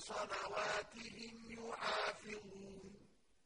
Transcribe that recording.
صلواته